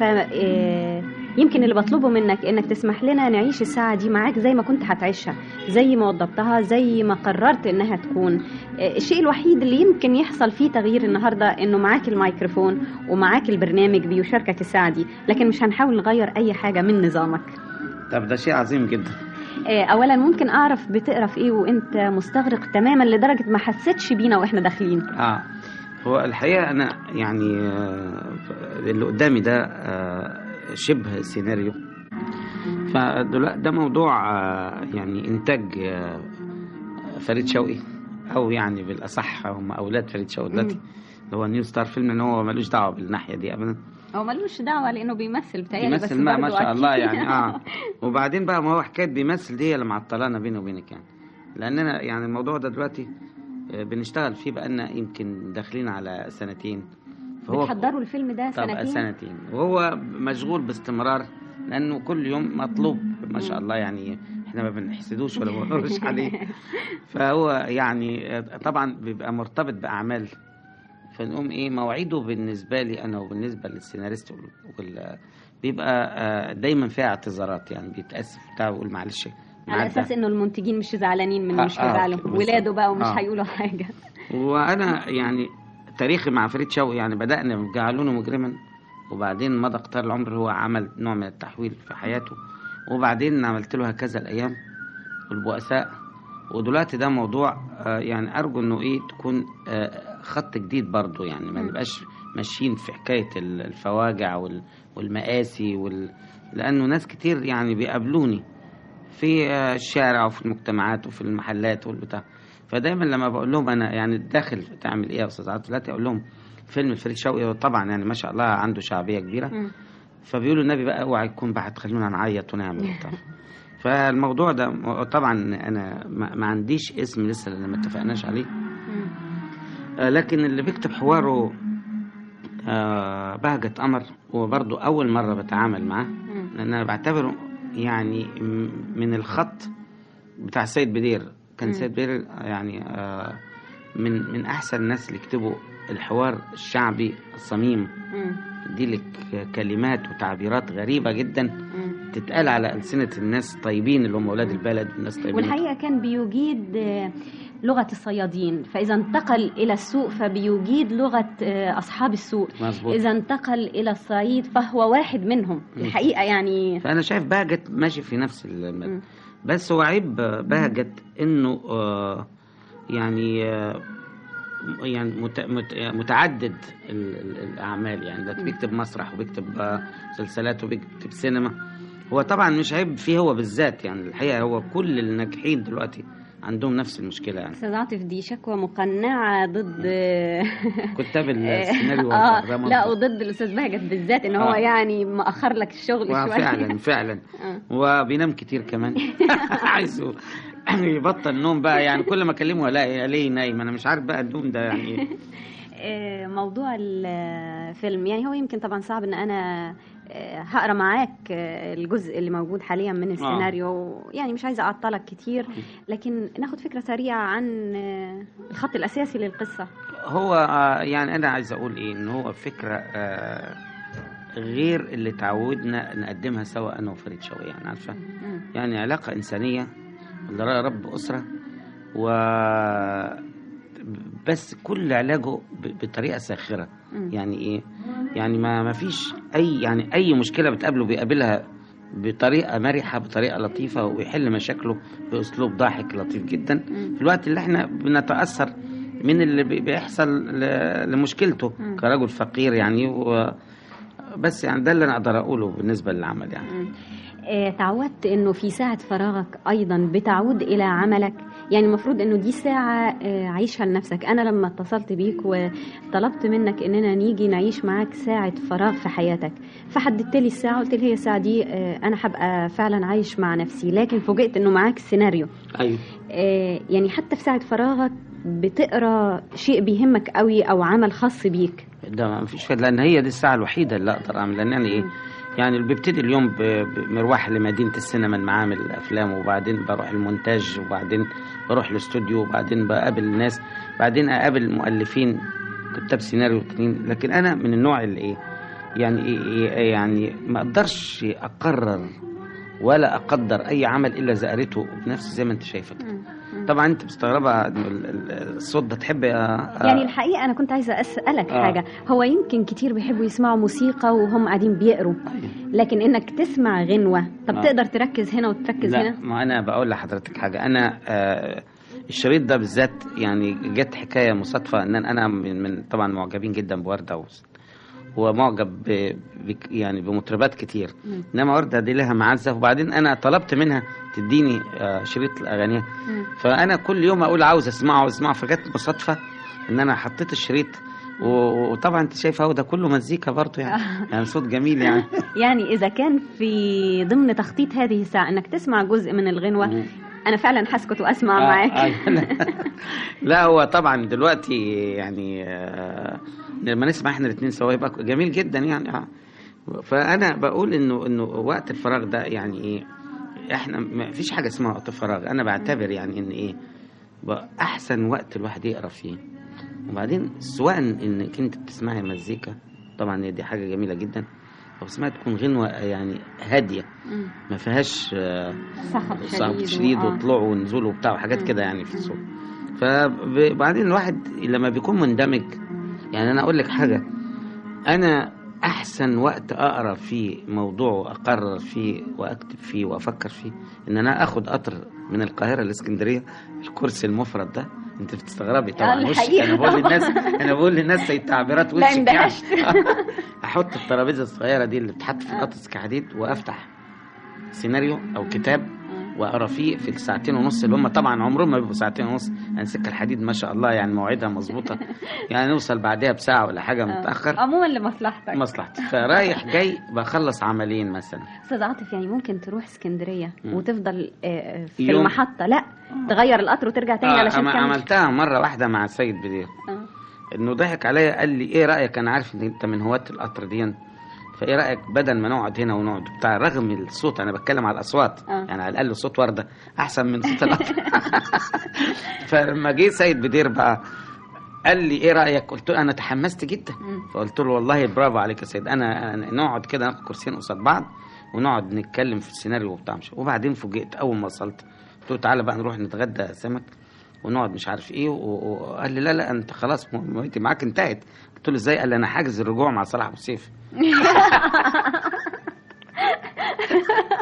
ف آه، يمكن اللي بطلبه منك إنك تسمح لنا نعيش الساعة دي معاك زي ما كنت هتعيشها زي ما وضبطها زي ما قررت إنها تكون. آه، الشيء الوحيد اللي يمكن يحصل فيه تغيير النهارده إنه معاك الميكروفون ومعاك البرنامج بيشاركك الساعة دي لكن مش هنحاول نغير أي حاجة من نظامك. طب ده شيء عظيم جدا. آه، اولا ممكن أعرف بتقرأ في إيه وأنت مستغرق تماما لدرجة ما حسيتش بينا وإحنا داخلين. آه. هو الحقيقة أنا يعني آه، اللي قدامي ده آه، شبه سيناريو. فدلوقتي ده موضوع آه، يعني إنتاج آه، فريد شوقي أو يعني بالأصح هم أولاد فريد شوقي دلوقتي اللي هو نيو ستار فيلم ان هو ملوش دعوة بالناحية دي ابدا. هو ملوش دعوة لأنه بيمثل بتهيألي بس ما, ما شاء الله. يعني آه. وبعدين بقى ما هو حكاية بيمثل دي اللي معطلانا بيني وبينك يعني. لاننا يعني الموضوع ده دلوقتي آه، بنشتغل فيه بقالنا يمكن داخلين على سنتين. بتحضروا الفيلم ده طبعا سنتين؟ سنتين. وهو مشغول باستمرار لأنه كل يوم مطلوب ما شاء الله يعني إحنا ما بنحسدوش ولا بنقولش عليه. فهو يعني آه، طبعا بيبقى مرتبط بأعمال. فنقوم إيه مواعيده بالنسبة لي أنا وبالنسبة للسيناريست. بيبقى آه، دايما فيها اعتذارات يعني بيتأسف بتاع ويقول معلش على. أساس إنه المنتجين مش زعلانين من آه، مش آه، هيزعلوا بالظبط. ولاده بقى ومش آه. هيقولوا حاجة وأنا يعني تاريخي مع فريد شوقي يعني بدأنا جعلونه مجرما وبعدين مضى قطار العمر هو عمل نوع من التحويل في حياته وبعدين عملت له هكذا الأيام والبؤساء ودلوقتي ده موضوع آه، يعني أرجو إنه إيه تكون آه، خط جديد برضو يعني ما. نبقاش ماشيين في حكاية ال- الفواجع وال- والمآسي وال... لأنه ناس كتير يعني بيقابلوني في آه، الشارع وفي المجتمعات وفي المحلات والبتاع. فدايما لما بقول لهم أنا يعني داخل تعمل إيه يا أستاذ عاطف دلوقتي أقول لهم فيلم فريد شوقي طبعا يعني ما شاء الله عنده شعبية كبيرة. فبيقولوا النبي بقى اوعى يكون بقى هتخلونا نعيط ونعمل وبتاع. فالموضوع ده طبعا أنا ما ما عنديش اسم لسه لأن ما اتفقناش عليه. آه، لكن اللي بيكتب حواره آه، بهجة قمر وبرضه أول مرة بتعامل معاه لأن أنا بعتبره يعني من الخط بتاع سيد بدير. كان مم. سيد بدير يعني آه، من من أحسن الناس اللي يكتبوا الحوار الشعبي الصميم. دي لك كلمات وتعبيرات غريبة جدا تتقال على ألسنة الناس الطيبين اللي هم أولاد البلد والناس الطيبين. والحقيقة كان بيجيد لغة الصيادين. فإذا انتقل إلى السوق فبيجيد لغة آه، أصحاب السوق. مظبوط. إذا انتقل إلى الصعيد فهو واحد منهم. الحقيقة يعني فأنا شايف بهجت ماشي في نفس المد بس هو عيب بهجت إنه آه، يعني آه، يعني مت- مت- متعدد ال- ال- الأعمال. يعني ده بيكتب مسرح وبيكتب مسلسلات وبيكتب سينما. هو طبعا مش عيب فيه هو بالذات. يعني الحقيقة هو كل الناجحين دلوقتي عندهم نفس المشكلة يعني. أستاذ عاطف دي شكوى مقنعة ضد كتاب السيناريو والبرنامج. لا وضد الأستاذ بهجت بالذات إن هو آه. يعني مأخر لك الشغل شوية. فعلا فعلا. آه. وبينام كتير كمان. عايزه يبطل نوم بقى يعني. كل ما أكلمه الاقي ليه نايم. أنا مش عارف بقى النوم ده يعني إيه. آه، موضوع الفيلم يعني هو يمكن طبعا صعب إن أنا آه، هقرأ معاك آه، الجزء اللي موجود حاليا من السيناريو. يعني مش عايزة أعطلك كتير لكن ناخد فكرة سريعة عن آه، الخط الأساسي للقصة. هو آه، يعني أنا عايز أقول إيه ان هو فكرة آه، غير اللي تعودنا نقدمها سوا أنا وفريد شوقي يعني عارفة؟ يعني علاقة إنسانية رب أسرة و بس كل علاجه بطريقة ساخرة. يعني إيه؟ يعني ما ما فيش أي يعني أي مشكلة بتقابله بيقابلها بطريقة مرحة بطريقة لطيفة ويحل مشاكله بأسلوب ضاحك لطيف جدا. في الوقت اللي إحنا بنتأثر من اللي بي- بيحصل لمشكلته. كرجل فقير يعني و بس يعني ده اللي أنا أقدر أقوله بالنسبة للعمل يعني. آه، تعودت إنه في ساعة فراغك أيضا بتعود إلى عملك؟ يعني المفروض إنه دي ساعة آه، عيشها لنفسك. أنا لما اتصلت بيك وطلبت منك إننا نيجي نعيش معاك ساعة فراغ في حياتك فحددت لي الساعة قلت لي هي الساعة دي آه، أنا هبقى فعلا عايش مع نفسي. لكن فوجئت إنه معاك سيناريو. أيوه. آه، يعني حتى في ساعة فراغك بتقرأ شيء بيهمك قوي أو عمل خاص بيك. ده ما فيش لأن هي دي الساعة الوحيدة اللي أقدر اعمل لأن يعني إيه؟ يعني اللي بيبتدي اليوم بمروح لمدينة السينما المعامل الافلام وبعدين بروح المونتاج وبعدين بروح الاستوديو وبعدين بقابل الناس بعدين أقابل مؤلفين كتاب سيناريو تانيين لكن أنا من النوع اللي إيه يعني إيه إيه يعني ما أقدرش أقرر ولا أقدر أي عمل إلا إذا قريته بنفسي زي ما أنت شايفه كده طبعا أنت مستغربة الصوت ده تحب يعني الحقيقة أنا كنت عايزة أسألك آه. حاجة. هو يمكن كتير بيحبوا يسمعوا موسيقى وهم قاعدين بيقروا. لكن إنك تسمع غنوة طب آه. تقدر تركز هنا وتركز لا هنا؟ ما أنا بقول لحضرتك حاجة. أنا آه الشريط ده بالذات يعني جت حكاية مصادفة إن أنا من, من طبعا معجبين جدا بوردة و- ومعجب ب يعني بمطربات كتير. إنما وردة دي لها معزة وبعدين أنا طلبت منها تديني آه شريط الأغاني. فأنا كل يوم أقول عاوز أسمعه أسمعه. فجت مصادفه إن أنا حطيت الشريط. وطبعا أنت شايفه هو ده كله مزيكا برضه يعني. يعني صوت جميل يعني. يعني إذا كان في ضمن تخطيط هذه الساعة إنك تسمع جزء من الغنوة أنا فعلا هسكت وأسمع آه، معاك. أيوة، لا. لا هو طبعا دلوقتي يعني آه، لما نسمع إحنا الاثنين سوا يبقى جميل جدا يعني. آه. فأنا بقول إنه إنه وقت الفراغ ده يعني إيه إحنا ما فيش حاجة اسمها وقت فراغ. أنا بعتبر يعني إن إيه أحسن وقت الواحد يقرأ فيه. وبعدين سواء إنك أنت بتسمعي مزيكا طبعا دي حاجة جميلة جدا أو سمعت تكون غنوة يعني هادية ما فيهاش صعب شديد آه. وطلوع ونزول وبتاع وحاجات كده يعني في الصوت. فبعدين الواحد لما بيكون مندمج يعني أنا أقول لك حاجة أنا أحسن وقت أقرأ فيه موضوع وأقرر فيه وأكتب فيه وأفكر فيه إن أنا آخد قطر من القاهرة لاسكندريه الكرسي المفرد ده. أنت بتستغربي طبعا. آه، وشك الحقيقة أنا بقول. للناس أنا بقول للناس زي تعبيرات لا وشك يعني. أحط الترابيزة الصغيرة دي اللي بتحط في القطر كحديد وأفتح سيناريو أو كتاب. واقرا فيه في الساعتين ونص اللي هم طبعا عمرهم ما بيبقوا ساعتين ونص. يعني سكة الحديد ما شاء الله يعني مواعيدها مظبوطة. يعني نوصل بعدها بساعة ولا حاجة متأخر. عموما لمصلحتك. مصلحتي. فرايح جاي بخلص عملين مثلا. أستاذ عاطف يعني ممكن تروح اسكندرية. وتفضل آه، في يوم. المحطة. لا تغير القطر وترجع تاني آه علشان عملتها مرة واحدة مع السيد بدير آه. إنه ضحك عليا قال لي إيه رأيك؟ أنا عارف إن أنت من هواة القطر دي فايه رأيك بدل ما نقعد هنا ونقعد بتاع رغم الصوت أنا بتكلم على الأصوات آه. يعني على الأقل صوت وردة أحسن من صوت القطر فلما جه سيد بدير بقى قال لي إيه رأيك؟ قلت له أنا تحمست جدا. فقلت له والله برافو عليك يا سيد أنا نقعد كده ناخد كرسيين قصاد بعض ونقعد نتكلم في السيناريو وبتاع مش وبعدين فوجئت أول ما وصلت قلت له تعالى بقى نروح نتغدى سمك ونقعد مش عارف إيه وقال لي لا لا انت خلاص مهمتي معاك انتهت. قلت له إزاي؟ قال لي أنا حاجز الرجوع مع صلاح ابو سيف.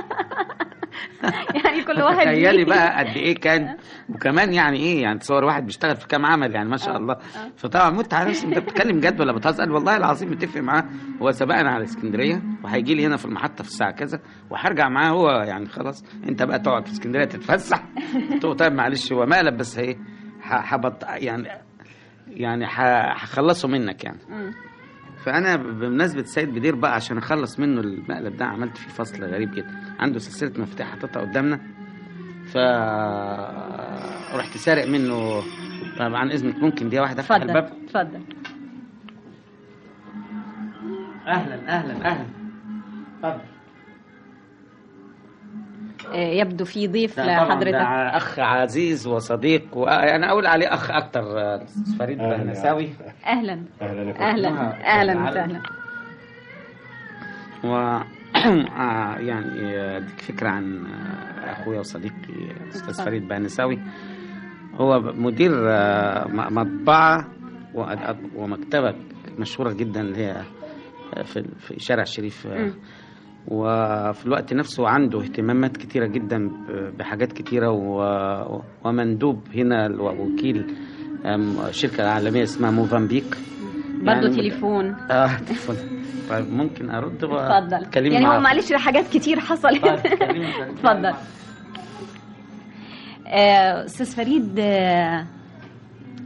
كل واحد تخيلي. بقى قد إيه كان. وكمان يعني إيه يعني تصور واحد بيشتغل في كام عمل يعني ما شاء الله. فطبعا مت على نفسي. أنت بتتكلم جد ولا بتهزر؟ والله العظيم متفق معاه. هو سبقنا على اسكندرية وهيجي لي هنا في المحطة في الساعة كذا وهرجع معاه هو يعني خلاص. أنت بقى تقعد في اسكندرية تتفسح. له طيب معلش هو مقلب بس إيه؟ هبط يعني يعني هخلصه منك يعني. فأنا بمناسبة سيد بدير بقى عشان أخلص منه المقلب ده عملت فيه فصل غريب جدا. عنده سلسلة مفاتيح حاططها قدامنا. ف رحت سارق منه طب عن إذنك ممكن دي واحدة. أفتح اتفضل الباب. اتفضل أهلا أهلا أهلا. اتفضل آه، يبدو في ضيف طبعاً لحضرتك. ده أخ عزيز وصديق وأنا أقول عليه أخ أكتر آه، فريد أهلا. بهنساوي أهلا. أهلا أهلا أهلا وسهلا و آه، يعني آه، اديك فكرة عن آه، أخويا وصديقي اتفضل. فريد بهنساوي هو مدير آه، مطبعة ومكتبة مشهورة جدا اللي هي آه، في في شارع الشريف آه،. وفي الوقت نفسه عنده اهتمامات كتيرة جدا بحاجات كتيرة ومندوب هنا الوكيل أم، الشركة العالمية اسمها موفامبيك برضه يعني- تليفون. آه تليفون. طيب ممكن أرد بقى اتفضل. كلمة يعني هو. معلش حاجات كتير حصلت. اتفضل. آه، أستاذ فريد آه،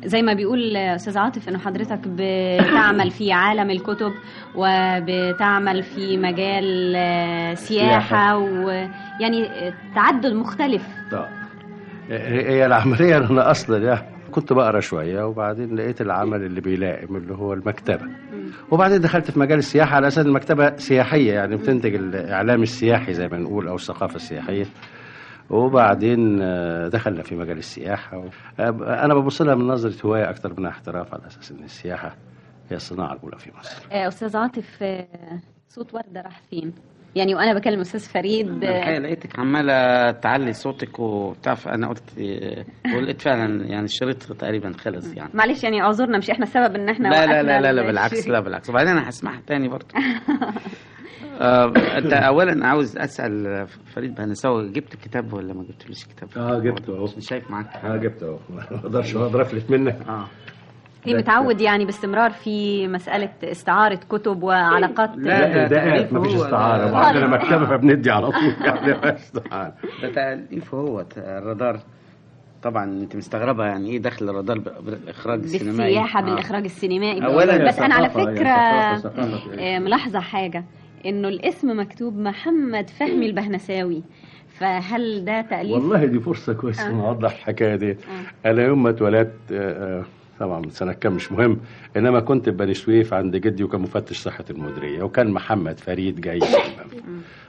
زي ما بيقول أستاذ عاطف إنه حضرتك بتعمل في عالم الكتب وبتعمل في مجال آه، سياحة سياحة. ويعني تعدد مختلف. طيب. هي العملية إن أنا أصلا يعني كنت بقرا شوية وبعدين لقيت العمل اللي بيلائم اللي هو المكتبة. وبعدين دخلت في مجال السياحة على أساس المكتبة سياحية يعني بتنتج الإعلام السياحي زي ما نقول أو الثقافة السياحية. وبعدين آه، دخلنا في مجال السياحة. و- آه، أنا ببص لها من نظرة هواية أكتر منها احتراف على أساس إن السياحة هي الصناعة الأولى في مصر. آه، أستاذ عاطف صوت وردة راح فين؟ يعني وأنا بكلم أستاذ فريد آه، الحقيقة لقيتك عمالة تعلي صوتك وبتعرف أنا قلت آه، ولقيت فعلا يعني الشريط تقريبا خلص يعني. معلش يعني أعذرنا مش إحنا السبب إن إحنا لا لا لا لا, لا. بالعكس لا بالعكس. وبعدين أنا هسمعها تاني برضه. آه، أنت أولا عاوز أسأل فريد بهنساوي جبت الكتاب ولا ما جبتليش كتاب؟ آه جبته أهو. شايف معاك. آه جبته أهو. ما أقدرش أقدر أفلت منك. آه. في متعود يعني باستمرار في مسألة استعارة كتب وعلاقات لا ده قاعد مفيش استعارة. وعندنا مكتبة فبندي على طول. يعني مفيش استعارة. ده تأليف هو الرادار. طبعا أنت مستغربة يعني إيه دخل الرادار ب- بالاخراج السينمائي؟ بالسياحة آه. بالإخراج السينمائي. أولاً بس أنا على هي ثقافة، ثقافة. آه، ملاحظة حاجة. إنه الاسم مكتوب محمد فهمي البهنساوي. فهل ده تأليف؟ والله دي فرصة كويسة آه. إن أوضح الحكاية دي. أنا يوم ما اتولدت آه، آه، طبعا من سنة كام مش مهم إنما كنت في بني سويف عند جدي وكان مفتش صحة المديرية وكان محمد فريد جاي.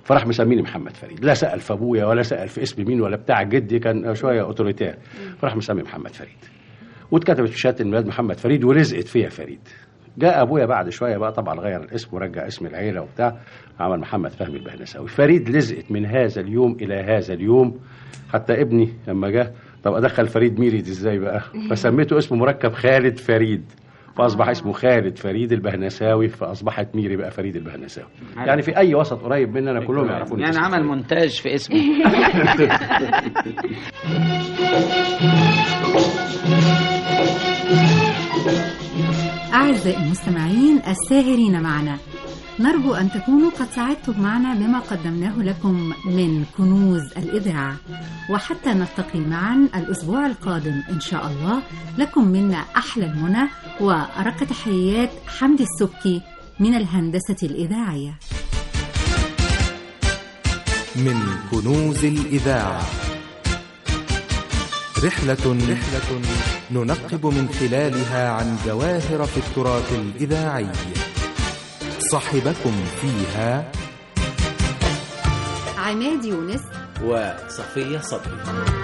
فراح مسميني محمد فريد لا سأل في أبويا ولا سأل في اسم مين ولا بتاع جدي كان شوية autoritaire. فراح مسمي محمد فريد. واتكتبت في شهادة الميلاد محمد فريد ولزقت فيها فريد. جاء أبويا بعد شوية بقى طبعا غير الاسم ورجع اسم العيلة وبتاع عمل محمد فهمي البهنساوي فريد لزقت من هذا اليوم إلى هذا اليوم. حتى ابني لما جه طب أدخل فريد ميريد إزاي بقى؟ فسميته اسم مركب خالد فريد فأصبح اسمه خالد فريد البهنساوي فأصبحت ميري بقى فريد البهنساوي. يعني في أي وسط قريب مننا كلهم يعرفوني. يعني عمل مونتاج في اسمه. أعزائي المستمعين الساهرين معنا. نرجو أن تكونوا قد سعدتم معنا بما قدمناه لكم من كنوز الإذاعة. وحتى نلتقي معا الأسبوع القادم إن شاء الله. لكم منا أحلى المنى. وأرق تحيات حمد السبكي من الهندسة الإذاعية. من كنوز الإذاعة. رحلة رحلة ننقب من خلالها عن جواهر في التراث الإذاعي. صاحبكم فيها. عماد يونس وصفية صبري.